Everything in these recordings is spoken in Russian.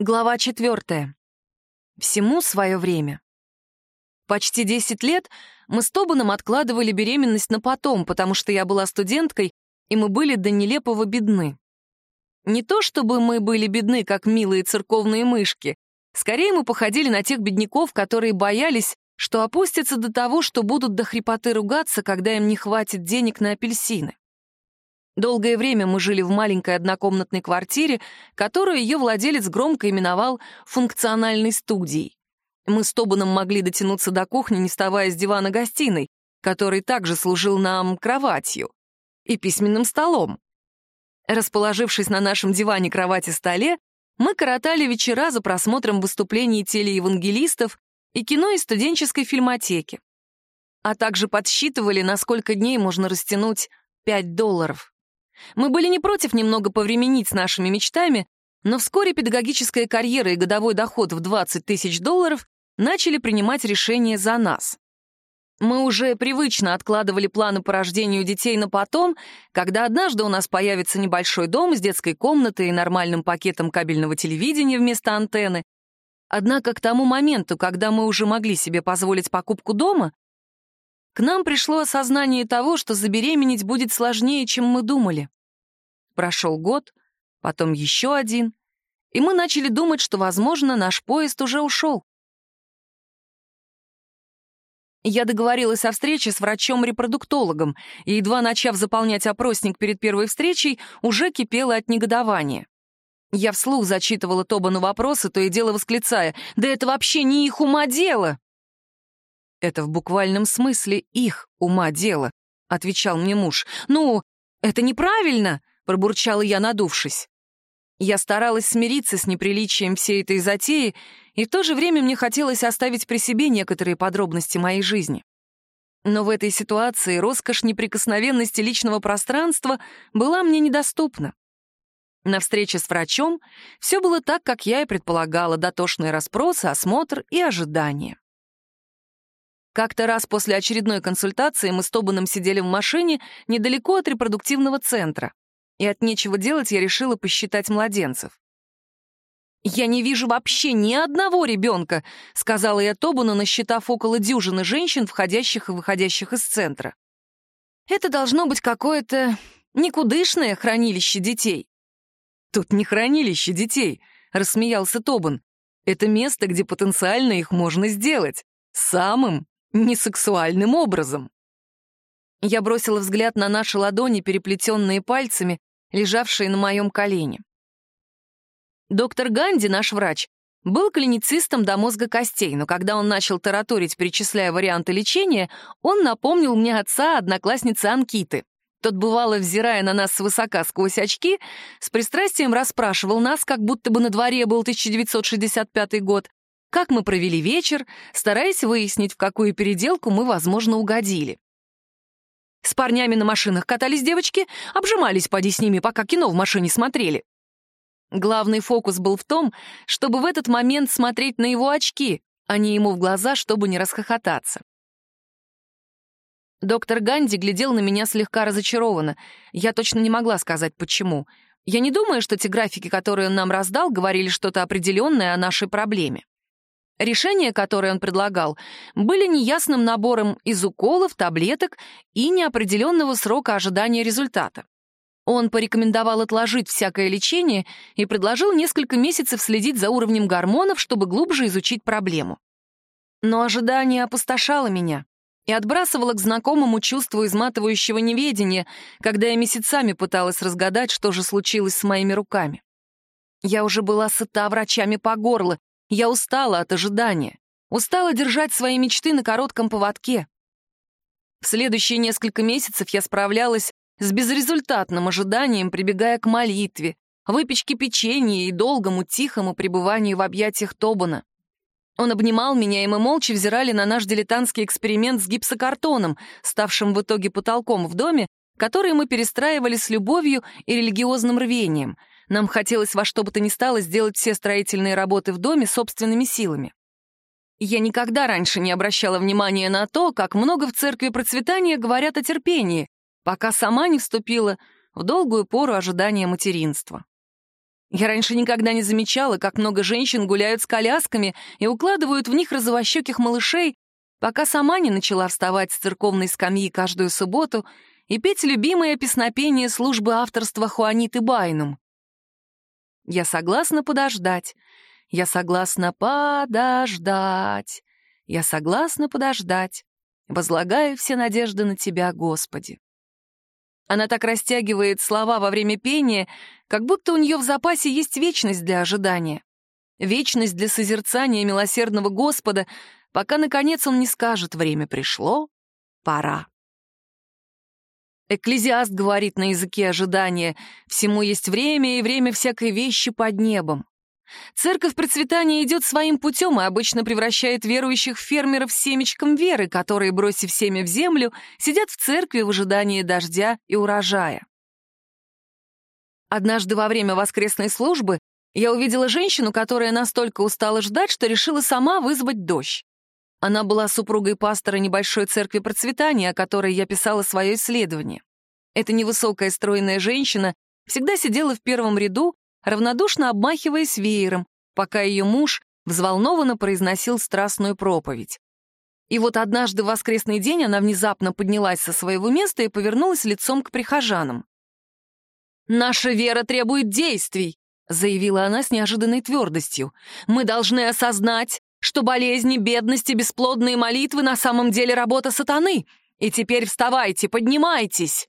Глава четвертая. Всему свое время. Почти 10 лет мы с Тобаном откладывали беременность на потом, потому что я была студенткой, и мы были до нелепого бедны. Не то чтобы мы были бедны, как милые церковные мышки, скорее мы походили на тех бедняков, которые боялись, что опустятся до того, что будут до хрипоты ругаться, когда им не хватит денег на апельсины. Долгое время мы жили в маленькой однокомнатной квартире, которую ее владелец громко именовал «функциональной студией». Мы с Тобаном могли дотянуться до кухни, не вставая с дивана гостиной, который также служил нам кроватью и письменным столом. Расположившись на нашем диване-кровати-столе, мы коротали вечера за просмотром выступлений телеевангелистов и кино из студенческой фильмотеки, а также подсчитывали, на сколько дней можно растянуть 5 долларов. Мы были не против немного повременить с нашими мечтами, но вскоре педагогическая карьера и годовой доход в 20 тысяч долларов начали принимать решения за нас. Мы уже привычно откладывали планы по рождению детей на потом, когда однажды у нас появится небольшой дом с детской комнатой и нормальным пакетом кабельного телевидения вместо антенны. Однако к тому моменту, когда мы уже могли себе позволить покупку дома, к нам пришло осознание того, что забеременеть будет сложнее, чем мы думали. Прошел год, потом еще один, и мы начали думать, что, возможно, наш поезд уже ушел. Я договорилась о встрече с врачом-репродуктологом, и, едва начав заполнять опросник перед первой встречей, уже кипела от негодования. Я вслух зачитывала Тобану вопросы, то и дело восклицая, «Да это вообще не их ума дело!» «Это в буквальном смысле их ума дело», — отвечал мне муж. «Ну, это неправильно», — пробурчала я, надувшись. Я старалась смириться с неприличием всей этой затеи, и в то же время мне хотелось оставить при себе некоторые подробности моей жизни. Но в этой ситуации роскошь неприкосновенности личного пространства была мне недоступна. На встрече с врачом все было так, как я и предполагала, дотошные расспросы, осмотр и ожидания. Как-то раз после очередной консультации мы с Тобаном сидели в машине недалеко от репродуктивного центра, и от нечего делать я решила посчитать младенцев. «Я не вижу вообще ни одного ребенка», — сказала я Тобану, насчитав около дюжины женщин, входящих и выходящих из центра. «Это должно быть какое-то никудышное хранилище детей». «Тут не хранилище детей», — рассмеялся Тобан. «Это место, где потенциально их можно сделать. Самым несексуальным образом. Я бросила взгляд на наши ладони, переплетенные пальцами, лежавшие на моем колене. Доктор Ганди, наш врач, был клиницистом до мозга костей, но когда он начал тараторить, перечисляя варианты лечения, он напомнил мне отца одноклассницы Анкиты. Тот, бывало, взирая на нас свысока сквозь очки, с пристрастием расспрашивал нас, как будто бы на дворе был 1965 год, как мы провели вечер, стараясь выяснить, в какую переделку мы, возможно, угодили. С парнями на машинах катались девочки, обжимались, поди с ними, пока кино в машине смотрели. Главный фокус был в том, чтобы в этот момент смотреть на его очки, а не ему в глаза, чтобы не расхохотаться. Доктор Ганди глядел на меня слегка разочарованно. Я точно не могла сказать, почему. Я не думаю, что те графики, которые он нам раздал, говорили что-то определенное о нашей проблеме. Решения, которые он предлагал, были неясным набором из уколов, таблеток и неопределенного срока ожидания результата. Он порекомендовал отложить всякое лечение и предложил несколько месяцев следить за уровнем гормонов, чтобы глубже изучить проблему. Но ожидание опустошало меня и отбрасывало к знакомому чувству изматывающего неведения, когда я месяцами пыталась разгадать, что же случилось с моими руками. Я уже была сыта врачами по горло я устала от ожидания, устала держать свои мечты на коротком поводке. В следующие несколько месяцев я справлялась с безрезультатным ожиданием, прибегая к молитве, выпечке печенья и долгому тихому пребыванию в объятиях Тобана. Он обнимал меня, и мы молча взирали на наш дилетантский эксперимент с гипсокартоном, ставшим в итоге потолком в доме, который мы перестраивали с любовью и религиозным рвением — нам хотелось во что бы то ни стало сделать все строительные работы в доме собственными силами. Я никогда раньше не обращала внимания на то, как много в церкви процветания говорят о терпении, пока сама не вступила в долгую пору ожидания материнства. Я раньше никогда не замечала, как много женщин гуляют с колясками и укладывают в них розовощеких малышей, пока сама не начала вставать с церковной скамьи каждую субботу и петь любимое песнопение службы авторства Хуаниты Байнум. Я согласна подождать. Я согласна подождать. Я согласна подождать. Возлагаю все надежды на Тебя, Господи. Она так растягивает слова во время пения, как будто у нее в запасе есть вечность для ожидания. Вечность для созерцания милосердного Господа, пока, наконец, он не скажет «время пришло, пора». Экклезиаст говорит на языке ожидания «всему есть время и время всякой вещи под небом». Церковь процветания идет своим путем и обычно превращает верующих фермеров семечком веры, которые, бросив семя в землю, сидят в церкви в ожидании дождя и урожая. Однажды во время воскресной службы я увидела женщину, которая настолько устала ждать, что решила сама вызвать дождь. Она была супругой пастора небольшой церкви процветания, о которой я писала свое исследование. Эта невысокая стройная женщина всегда сидела в первом ряду равнодушно обмахиваясь веером, пока ее муж взволнованно произносил страстную проповедь. И вот однажды в воскресный день она внезапно поднялась со своего места и повернулась лицом к прихожанам. «Наша вера требует действий», — заявила она с неожиданной твердостью. «Мы должны осознать, что болезни, бедности, бесплодные молитвы на самом деле работа сатаны. И теперь вставайте, поднимайтесь!»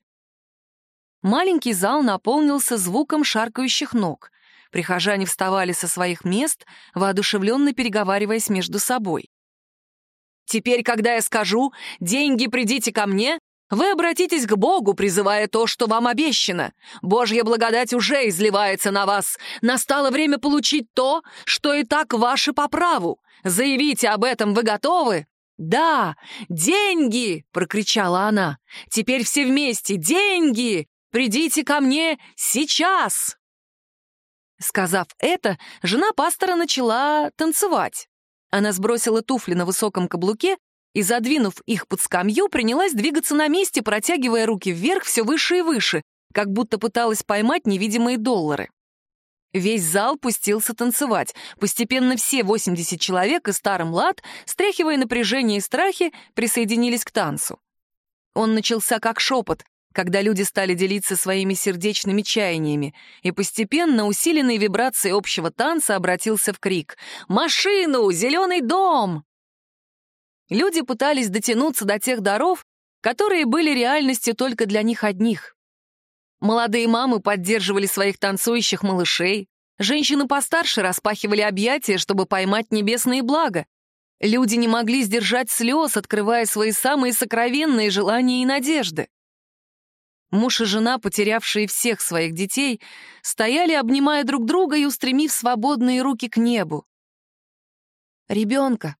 Маленький зал наполнился звуком шаркающих ног. Прихожане вставали со своих мест, воодушевленно переговариваясь между собой. «Теперь, когда я скажу «деньги, придите ко мне», вы обратитесь к Богу, призывая то, что вам обещано. Божья благодать уже изливается на вас. Настало время получить то, что и так ваше по праву. Заявите об этом, вы готовы?» «Да, деньги!» — прокричала она. «Теперь все вместе, деньги! Придите ко мне сейчас!» Сказав это, жена пастора начала танцевать. Она сбросила туфли на высоком каблуке и, задвинув их под скамью, принялась двигаться на месте, протягивая руки вверх все выше и выше, как будто пыталась поймать невидимые доллары. Весь зал пустился танцевать. Постепенно все 80 человек и старый млад, стряхивая напряжение и страхи, присоединились к танцу. Он начался как шепот, когда люди стали делиться своими сердечными чаяниями, и постепенно усиленной вибрацией общего танца обратился в крик «Машину! Зеленый дом!». Люди пытались дотянуться до тех даров, которые были реальностью только для них одних. Молодые мамы поддерживали своих танцующих малышей, женщины постарше распахивали объятия, чтобы поймать небесные блага. Люди не могли сдержать слез, открывая свои самые сокровенные желания и надежды. Муж и жена, потерявшие всех своих детей, стояли, обнимая друг друга и устремив свободные руки к небу. «Ребенка», —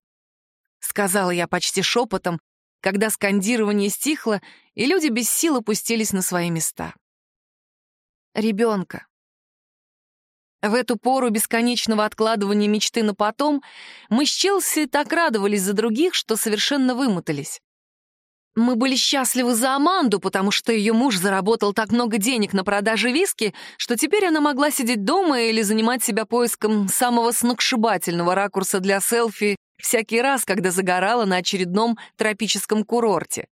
сказала я почти шепотом, когда скандирование стихло, и люди без сил опустились на свои места. «Ребенка». В эту пору бесконечного откладывания мечты на потом мы с Челси так радовались за других, что совершенно вымотались. Мы были счастливы за Аманду, потому что ее муж заработал так много денег на продаже виски, что теперь она могла сидеть дома или занимать себя поиском самого сногсшибательного ракурса для селфи всякий раз, когда загорала на очередном тропическом курорте.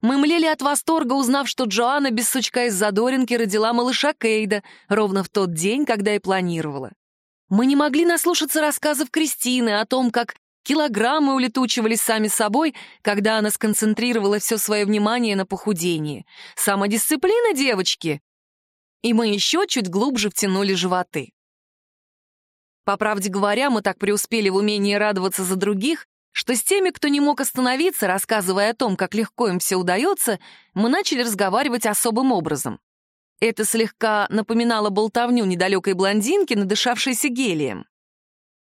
Мы млели от восторга, узнав, что Джоанна без сучка из задоринки родила малыша Кейда ровно в тот день, когда и планировала. Мы не могли наслушаться рассказов Кристины о том, как Килограммы улетучивались сами собой, когда она сконцентрировала все свое внимание на похудении. Самодисциплина, девочки! И мы еще чуть глубже втянули животы. По правде говоря, мы так преуспели в умении радоваться за других, что с теми, кто не мог остановиться, рассказывая о том, как легко им все удается, мы начали разговаривать особым образом. Это слегка напоминало болтовню недалекой блондинки, надышавшейся гелием.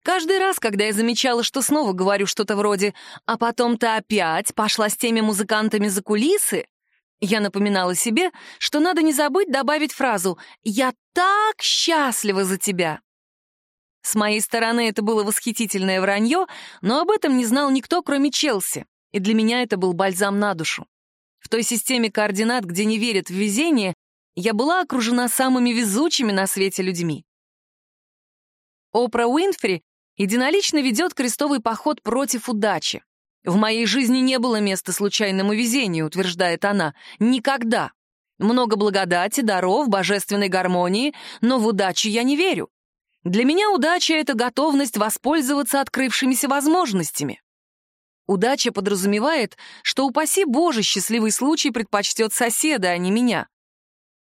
Каждый раз, когда я замечала, что снова говорю что-то вроде «а потом ты опять пошла с теми музыкантами за кулисы», я напоминала себе, что надо не забыть добавить фразу «я так счастлива за тебя». С моей стороны это было восхитительное вранье, но об этом не знал никто, кроме Челси, и для меня это был бальзам на душу. В той системе координат, где не верят в везение, я была окружена самыми везучими на свете людьми. Опра Уинфри единолично ведет крестовый поход против удачи. В моей жизни не было места случайному везению, утверждает она. Никогда. Много благодати, даров, божественной гармонии, но в удачу я не верю. Для меня удача — это готовность воспользоваться открывшимися возможностями. Удача подразумевает, что, упаси Боже, счастливый случай предпочтет соседа, а не меня.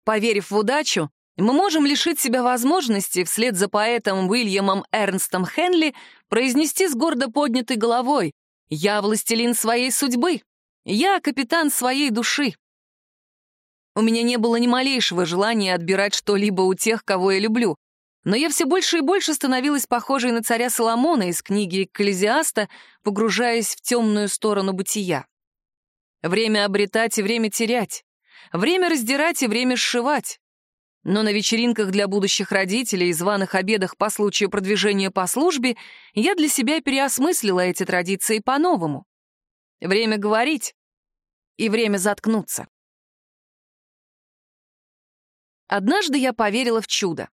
Поверив в удачу, мы можем лишить себя возможности, вслед за поэтом Уильямом Эрнстом Хенли, произнести с гордо поднятой головой «Я властелин своей судьбы, я капитан своей души». У меня не было ни малейшего желания отбирать что-либо у тех, кого я люблю, но я все больше и больше становилась похожей на царя Соломона из книги Экклезиаста, погружаясь в темную сторону бытия. Время обретать и время терять. Время раздирать и время сшивать. Но на вечеринках для будущих родителей и званых обедах по случаю продвижения по службе я для себя переосмыслила эти традиции по-новому. Время говорить и время заткнуться. Однажды я поверила в чудо.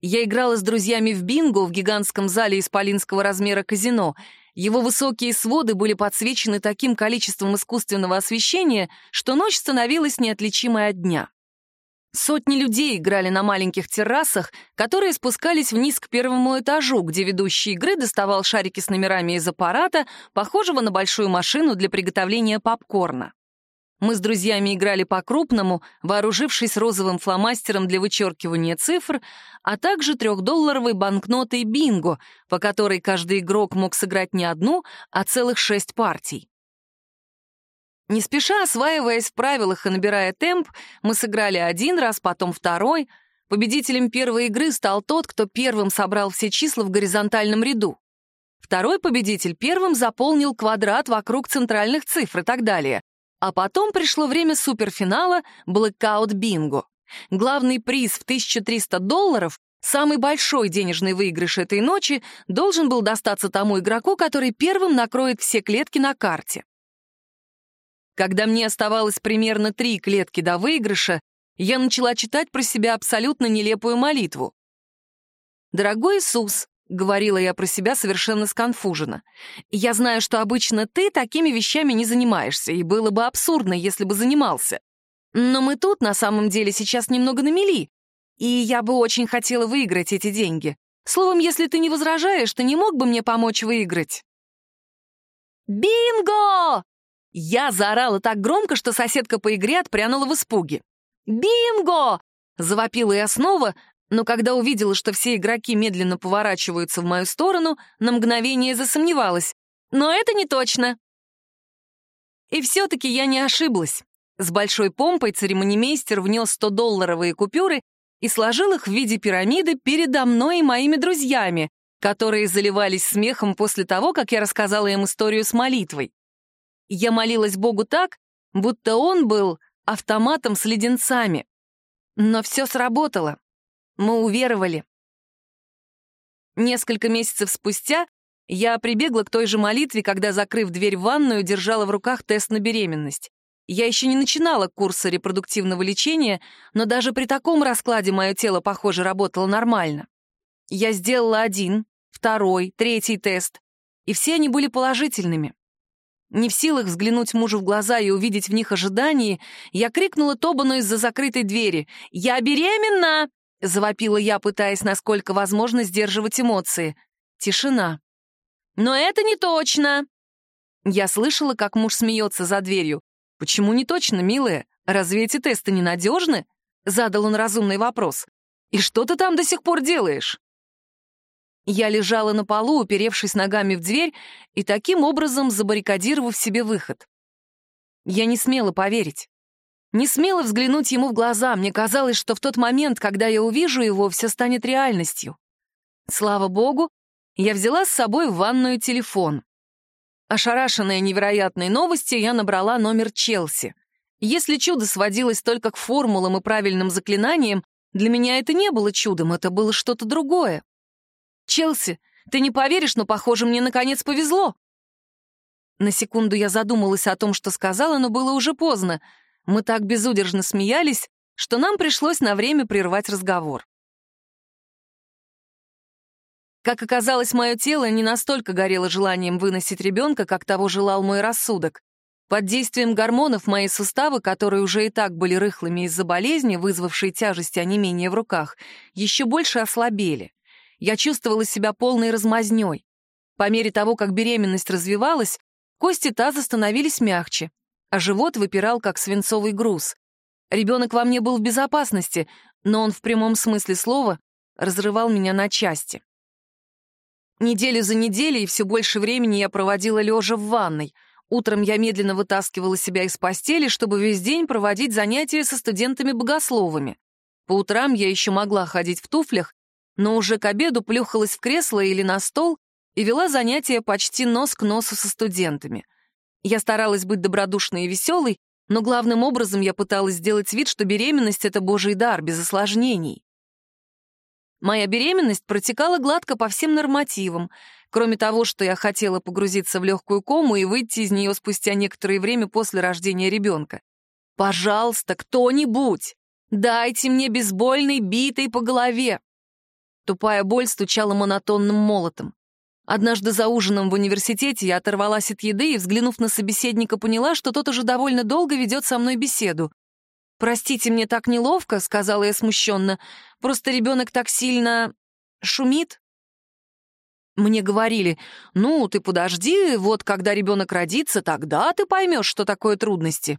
Я играла с друзьями в бинго в гигантском зале исполинского размера казино. Его высокие своды были подсвечены таким количеством искусственного освещения, что ночь становилась неотличимой от дня. Сотни людей играли на маленьких террасах, которые спускались вниз к первому этажу, где ведущий игры доставал шарики с номерами из аппарата, похожего на большую машину для приготовления попкорна. Мы с друзьями играли по-крупному, вооружившись розовым фломастером для вычеркивания цифр, а также трехдолларовой банкнотой бинго, по которой каждый игрок мог сыграть не одну, а целых шесть партий. Не спеша осваиваясь в правилах и набирая темп, мы сыграли один раз, потом второй. Победителем первой игры стал тот, кто первым собрал все числа в горизонтальном ряду. Второй победитель первым заполнил квадрат вокруг центральных цифр и так далее. А потом пришло время суперфинала Blackout Bingo. Главный приз в 1300 долларов, самый большой денежный выигрыш этой ночи, должен был достаться тому игроку, который первым накроет все клетки на карте. Когда мне оставалось примерно три клетки до выигрыша, я начала читать про себя абсолютно нелепую молитву. «Дорогой Иисус, — говорила я про себя совершенно сконфуженно. «Я знаю, что обычно ты такими вещами не занимаешься, и было бы абсурдно, если бы занимался. Но мы тут, на самом деле, сейчас немного на мели, и я бы очень хотела выиграть эти деньги. Словом, если ты не возражаешь, ты не мог бы мне помочь выиграть?» «Бинго!» Я заорала так громко, что соседка по игре отпрянула в испуге. «Бинго!» — завопила я снова, но когда увидела, что все игроки медленно поворачиваются в мою сторону, на мгновение засомневалась. Но это не точно. И все-таки я не ошиблась. С большой помпой церемонимейстер внес 100-долларовые купюры и сложил их в виде пирамиды передо мной и моими друзьями, которые заливались смехом после того, как я рассказала им историю с молитвой. Я молилась Богу так, будто он был автоматом с леденцами. Но все сработало. Мы уверовали. Несколько месяцев спустя я прибегла к той же молитве, когда, закрыв дверь в ванную, держала в руках тест на беременность. Я еще не начинала курса репродуктивного лечения, но даже при таком раскладе мое тело, похоже, работало нормально. Я сделала один, второй, третий тест, и все они были положительными. Не в силах взглянуть мужу в глаза и увидеть в них ожидание, я крикнула Тобану из-за закрытой двери «Я беременна!» — завопила я, пытаясь, насколько возможно, сдерживать эмоции. Тишина. «Но это не точно!» Я слышала, как муж смеется за дверью. «Почему не точно, милая? Разве эти тесты ненадежны?» Задал он разумный вопрос. «И что ты там до сих пор делаешь?» Я лежала на полу, уперевшись ногами в дверь и таким образом забаррикадировав себе выход. Я не смела поверить. Не смела взглянуть ему в глаза, мне казалось, что в тот момент, когда я увижу его, все станет реальностью. Слава богу, я взяла с собой в ванную телефон. Ошарашенная невероятной новостью, я набрала номер Челси. Если чудо сводилось только к формулам и правильным заклинаниям, для меня это не было чудом, это было что-то другое. «Челси, ты не поверишь, но, похоже, мне наконец повезло». На секунду я задумалась о том, что сказала, но было уже поздно — мы так безудержно смеялись, что нам пришлось на время прервать разговор. Как оказалось, мое тело не настолько горело желанием выносить ребенка, как того желал мой рассудок. Под действием гормонов мои суставы, которые уже и так были рыхлыми из-за болезни, вызвавшей тяжесть и онемение в руках, еще больше ослабели. Я чувствовала себя полной размазнёй. По мере того, как беременность развивалась, кости таза становились мягче, а живот выпирал, как свинцовый груз. Ребенок во мне был в безопасности, но он в прямом смысле слова разрывал меня на части. Неделю за неделей все больше времени я проводила лежа в ванной — Утром я медленно вытаскивала себя из постели, чтобы весь день проводить занятия со студентами-богословами. По утрам я еще могла ходить в туфлях, но уже к обеду плюхалась в кресло или на стол и вела занятия почти нос к носу со студентами. Я старалась быть добродушной и веселой, но главным образом я пыталась сделать вид, что беременность — это божий дар, без осложнений. Моя беременность протекала гладко по всем нормативам — Кроме того, что я хотела погрузиться в легкую кому и выйти из нее спустя некоторое время после рождения ребенка. «Пожалуйста, кто-нибудь, дайте мне бейсбольной битой по голове!» Тупая боль стучала монотонным молотом. Однажды за ужином в университете я оторвалась от еды и, взглянув на собеседника, поняла, что тот уже довольно долго ведет со мной беседу. «Простите, мне так неловко», — сказала я смущенно. «Просто ребенок так сильно шумит». Мне говорили, ну, ты подожди, вот когда ребенок родится, тогда ты поймешь, что такое трудности.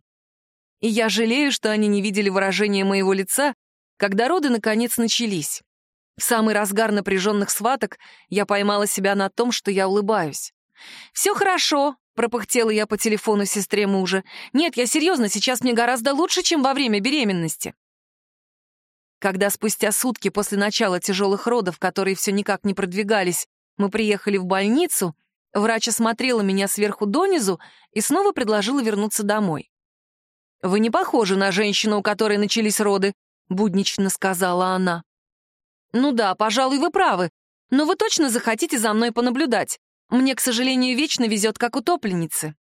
И я жалею, что они не видели выражения моего лица, когда роды наконец начались. В самый разгар напряженных сваток я поймала себя на том, что я улыбаюсь. «Все хорошо», — пропыхтела я по телефону сестре мужа. «Нет, я серьезно, сейчас мне гораздо лучше, чем во время беременности». Когда спустя сутки после начала тяжелых родов, которые все никак не продвигались, мы приехали в больницу, врач осмотрела меня сверху донизу и снова предложила вернуться домой. «Вы не похожи на женщину, у которой начались роды», — буднично сказала она. «Ну да, пожалуй, вы правы, но вы точно захотите за мной понаблюдать. Мне, к сожалению, вечно везет, как утопленнице».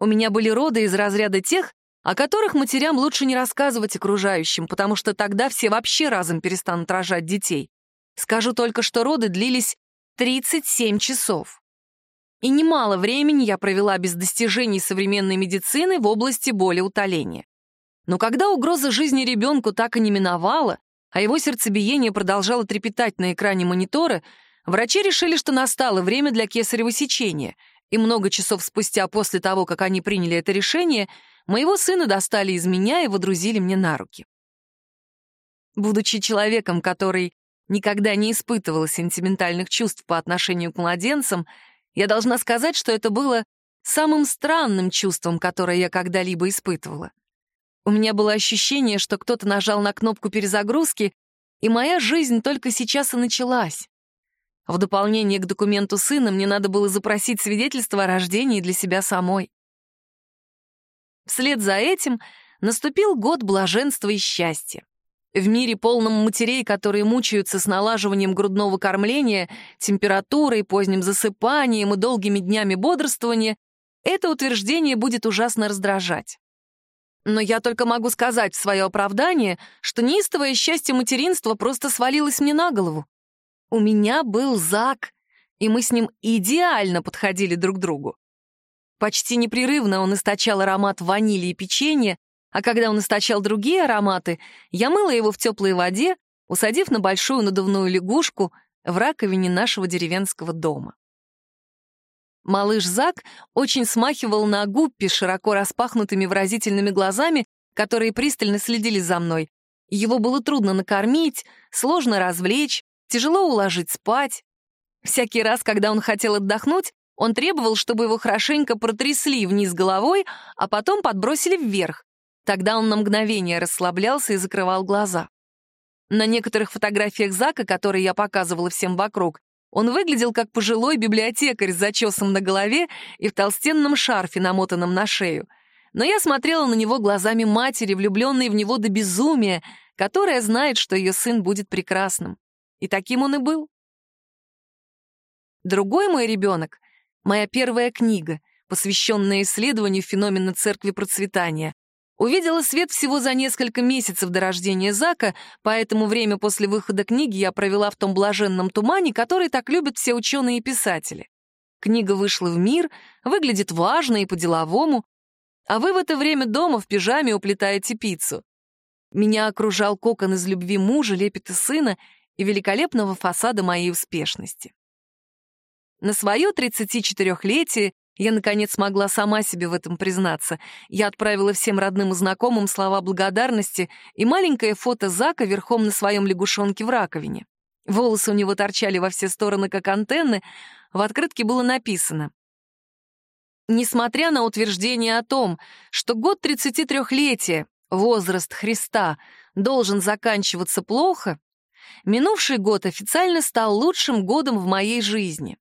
У меня были роды из разряда тех, о которых матерям лучше не рассказывать окружающим, потому что тогда все вообще разом перестанут рожать детей. Скажу только, что роды длились 37 часов. И немало времени я провела без достижений современной медицины в области боли утоления. Но когда угроза жизни ребенку так и не миновала, а его сердцебиение продолжало трепетать на экране монитора, врачи решили, что настало время для кесарево сечения, и много часов спустя после того, как они приняли это решение, моего сына достали из меня и водрузили мне на руки. Будучи человеком, который никогда не испытывала сентиментальных чувств по отношению к младенцам, я должна сказать, что это было самым странным чувством, которое я когда-либо испытывала. У меня было ощущение, что кто-то нажал на кнопку перезагрузки, и моя жизнь только сейчас и началась. В дополнение к документу сына мне надо было запросить свидетельство о рождении для себя самой. Вслед за этим наступил год блаженства и счастья. В мире, полном матерей, которые мучаются с налаживанием грудного кормления, температурой, поздним засыпанием и долгими днями бодрствования, это утверждение будет ужасно раздражать. Но я только могу сказать в свое оправдание, что неистовое счастье материнства просто свалилось мне на голову. У меня был Зак, и мы с ним идеально подходили друг другу. Почти непрерывно он источал аромат ванили и печенья, а когда он источал другие ароматы, я мыла его в теплой воде, усадив на большую надувную лягушку в раковине нашего деревенского дома. Малыш Зак очень смахивал на гуппи широко распахнутыми выразительными глазами, которые пристально следили за мной. Его было трудно накормить, сложно развлечь, тяжело уложить спать. Всякий раз, когда он хотел отдохнуть, он требовал, чтобы его хорошенько протрясли вниз головой, а потом подбросили вверх. Тогда он на мгновение расслаблялся и закрывал глаза. На некоторых фотографиях Зака, которые я показывала всем вокруг, он выглядел как пожилой библиотекарь с зачесом на голове и в толстенном шарфе, намотанном на шею. Но я смотрела на него глазами матери, влюбленной в него до безумия, которая знает, что ее сын будет прекрасным. И таким он и был. Другой мой ребенок — моя первая книга, посвященная исследованию феномена церкви процветания, увидела свет всего за несколько месяцев до рождения Зака, поэтому время после выхода книги я провела в том блаженном тумане, который так любят все ученые и писатели. Книга вышла в мир, выглядит важно и по-деловому, а вы в это время дома в пижаме уплетаете пиццу. Меня окружал кокон из любви мужа, лепета сына и великолепного фасада моей успешности. На свое 34-летие я, наконец, смогла сама себе в этом признаться. Я отправила всем родным и знакомым слова благодарности и маленькое фото Зака верхом на своем лягушонке в раковине. Волосы у него торчали во все стороны, как антенны. В открытке было написано Несмотря на утверждение о том, что год 33-летия, возраст Христа, должен заканчиваться плохо, минувший год официально стал лучшим годом в моей жизни.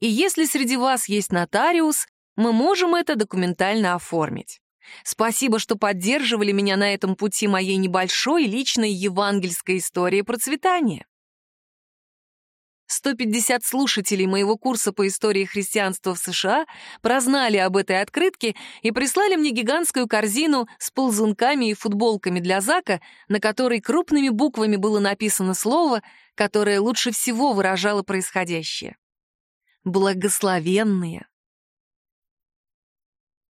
И если среди вас есть нотариус, мы можем это документально оформить. Спасибо, что поддерживали меня на этом пути моей небольшой личной евангельской истории процветания. 150 слушателей моего курса по истории христианства в США прознали об этой открытке и прислали мне гигантскую корзину с ползунками и футболками для Зака, на которой крупными буквами было написано слово, которое лучше всего выражало происходящее. Благословенные.